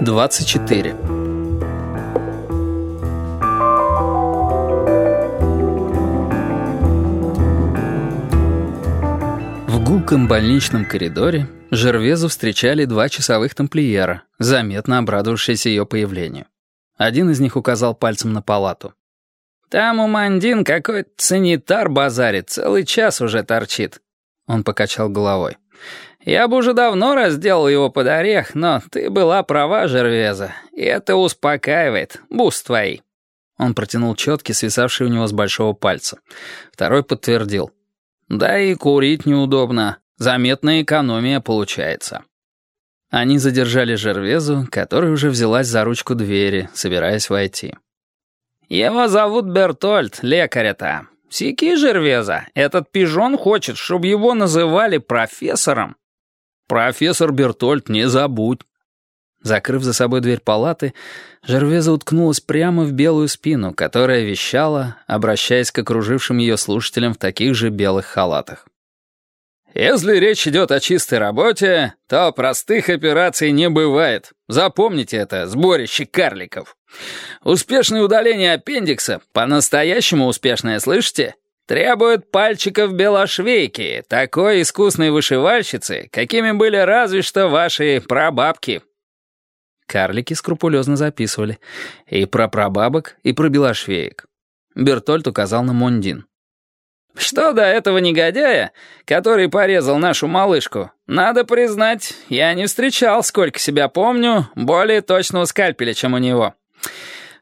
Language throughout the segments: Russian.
24. В гулком больничном коридоре Жервезу встречали два часовых тамплиера, заметно обрадовавшиеся ее появлению. Один из них указал пальцем на палату. «Там у Мандин какой-то санитар базарит, целый час уже торчит». Он покачал головой. «Я бы уже давно разделал его под орех, но ты была права, Жервеза, и это успокаивает, бус твои». Он протянул четки, свисавшие у него с большого пальца. Второй подтвердил. «Да и курить неудобно. Заметная экономия получается». Они задержали Жервезу, которая уже взялась за ручку двери, собираясь войти. «Его зовут Бертольд, лекаря-то. Сики Жервеза, этот пижон хочет, чтобы его называли профессором». «Профессор Бертольд, не забудь». Закрыв за собой дверь палаты, Жервеза уткнулась прямо в белую спину, которая вещала, обращаясь к окружившим ее слушателям в таких же белых халатах. Если речь идет о чистой работе, то простых операций не бывает. Запомните это, сборище карликов. Успешное удаление аппендикса, по-настоящему успешное, слышите? Требует пальчиков белошвейки, такой искусной вышивальщицы, какими были разве что ваши прабабки. Карлики скрупулезно записывали. И про прабабок, и про белошвеек. Бертольд указал на Мондин. Что до этого негодяя, который порезал нашу малышку, надо признать, я не встречал, сколько себя помню, более точного скальпеля, чем у него.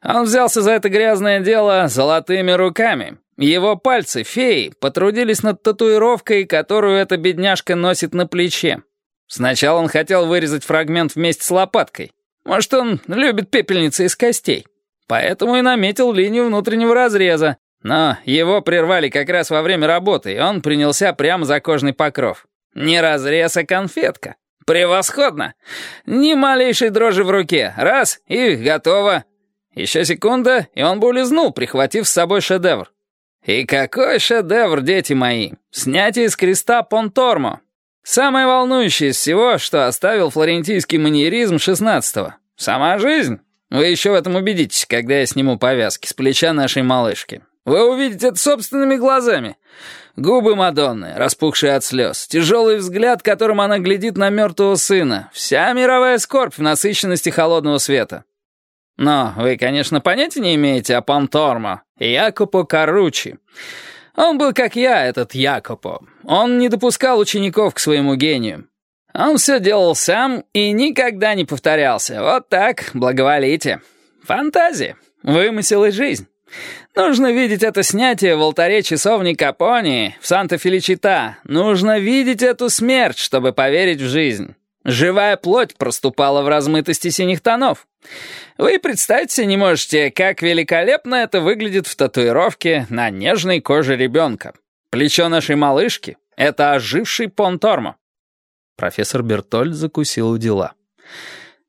Он взялся за это грязное дело золотыми руками. Его пальцы, феи, потрудились над татуировкой, которую эта бедняжка носит на плече. Сначала он хотел вырезать фрагмент вместе с лопаткой. Может, он любит пепельницы из костей. Поэтому и наметил линию внутреннего разреза, но его прервали как раз во время работы, и он принялся прямо за кожный покров. Не разрез, а конфетка. Превосходно! Ни малейшей дрожи в руке. Раз, и готово. Еще секунда, и он бы улизнул, прихватив с собой шедевр. И какой шедевр, дети мои! Снятие с креста Понтормо. Самое волнующее из всего, что оставил флорентийский маньеризм шестнадцатого. Сама жизнь. Вы еще в этом убедитесь, когда я сниму повязки с плеча нашей малышки. Вы увидите это собственными глазами. Губы Мадонны, распухшие от слез, тяжелый взгляд, которым она глядит на мертвого сына, вся мировая скорбь в насыщенности холодного света. Но вы, конечно, понятия не имеете о Пантормо, Якопо Каручи. Он был как я, этот Якопо. Он не допускал учеников к своему гению. Он все делал сам и никогда не повторялся. Вот так, благоволите. Фантазия, вымысел и жизнь. Нужно видеть это снятие в алтаре часовни Капони в Санта-Феличита. Нужно видеть эту смерть, чтобы поверить в жизнь. Живая плоть проступала в размытости синих тонов. Вы представить себе не можете, как великолепно это выглядит в татуировке на нежной коже ребенка. Плечо нашей малышки — это оживший понтормо. Профессор Бертоль закусил у дела.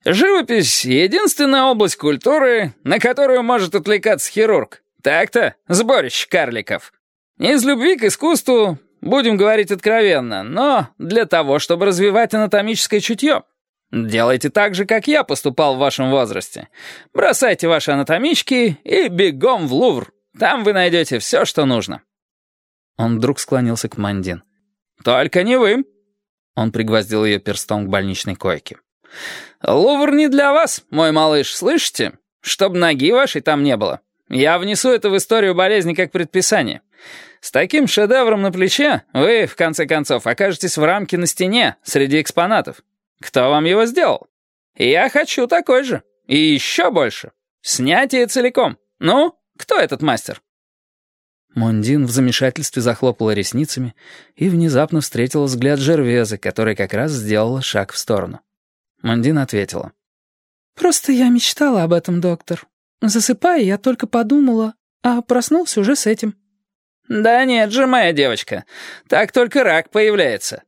Живопись — единственная область культуры, на которую может отвлекаться хирург. Так-то, сборище карликов. Из любви к искусству, будем говорить откровенно, но для того, чтобы развивать анатомическое чутье. Делайте так же, как я поступал в вашем возрасте. Бросайте ваши анатомички и бегом в Лувр. Там вы найдете все, что нужно». Он вдруг склонился к Мандин. «Только не вы». Он пригвоздил ее перстом к больничной койке. «Лувр не для вас, мой малыш, слышите? Чтоб ноги вашей там не было. Я внесу это в историю болезни как предписание. С таким шедевром на плече вы, в конце концов, окажетесь в рамке на стене среди экспонатов. Кто вам его сделал? Я хочу такой же. И еще больше. Снятие целиком. Ну, кто этот мастер?» Мондин в замешательстве захлопала ресницами и внезапно встретила взгляд Жервезы, которая как раз сделала шаг в сторону. Мандин ответила. «Просто я мечтала об этом, доктор. Засыпая, я только подумала, а проснулся уже с этим». «Да нет же, моя девочка, так только рак появляется».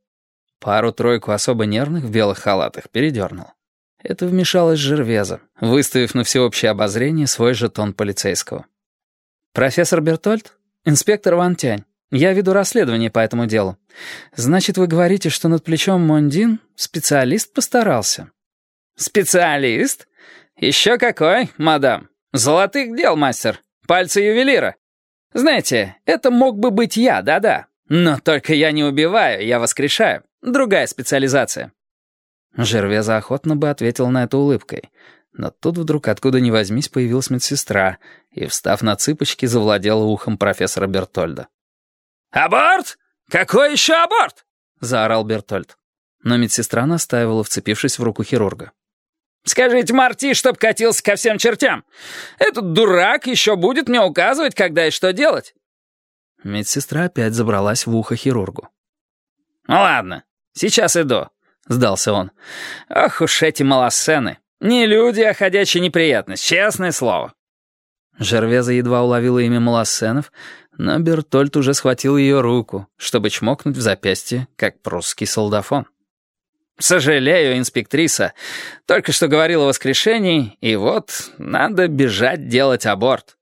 Пару-тройку особо нервных в белых халатах передернул. Это вмешалась Жервеза, выставив на всеобщее обозрение свой жетон полицейского. «Профессор Бертольд? Инспектор Ван Тянь. Я веду расследование по этому делу. Значит, вы говорите, что над плечом Мондин специалист постарался?» «Специалист? Еще какой, мадам? Золотых дел, мастер. Пальцы ювелира. Знаете, это мог бы быть я, да-да. Но только я не убиваю, я воскрешаю. Другая специализация». Жервеза охотно бы ответил на это улыбкой. Но тут вдруг откуда ни возьмись появилась медсестра и, встав на цыпочки, завладела ухом профессора Бертольда. «Аборт? Какой еще аборт?» — заорал Бертольд. Но медсестра настаивала, вцепившись в руку хирурга. «Скажите Марти, чтоб катился ко всем чертям. Этот дурак еще будет мне указывать, когда и что делать». Медсестра опять забралась в ухо хирургу. «Ну ладно, сейчас иду», — сдался он. «Ох уж эти малосцены. Не люди, а ходячая неприятность, честное слово». Жервеза едва уловила имя Малосценов, но Бертольд уже схватил ее руку, чтобы чмокнуть в запястье, как прусский солдафон. «Сожалею, инспектриса. Только что говорил о воскрешении, и вот надо бежать делать аборт».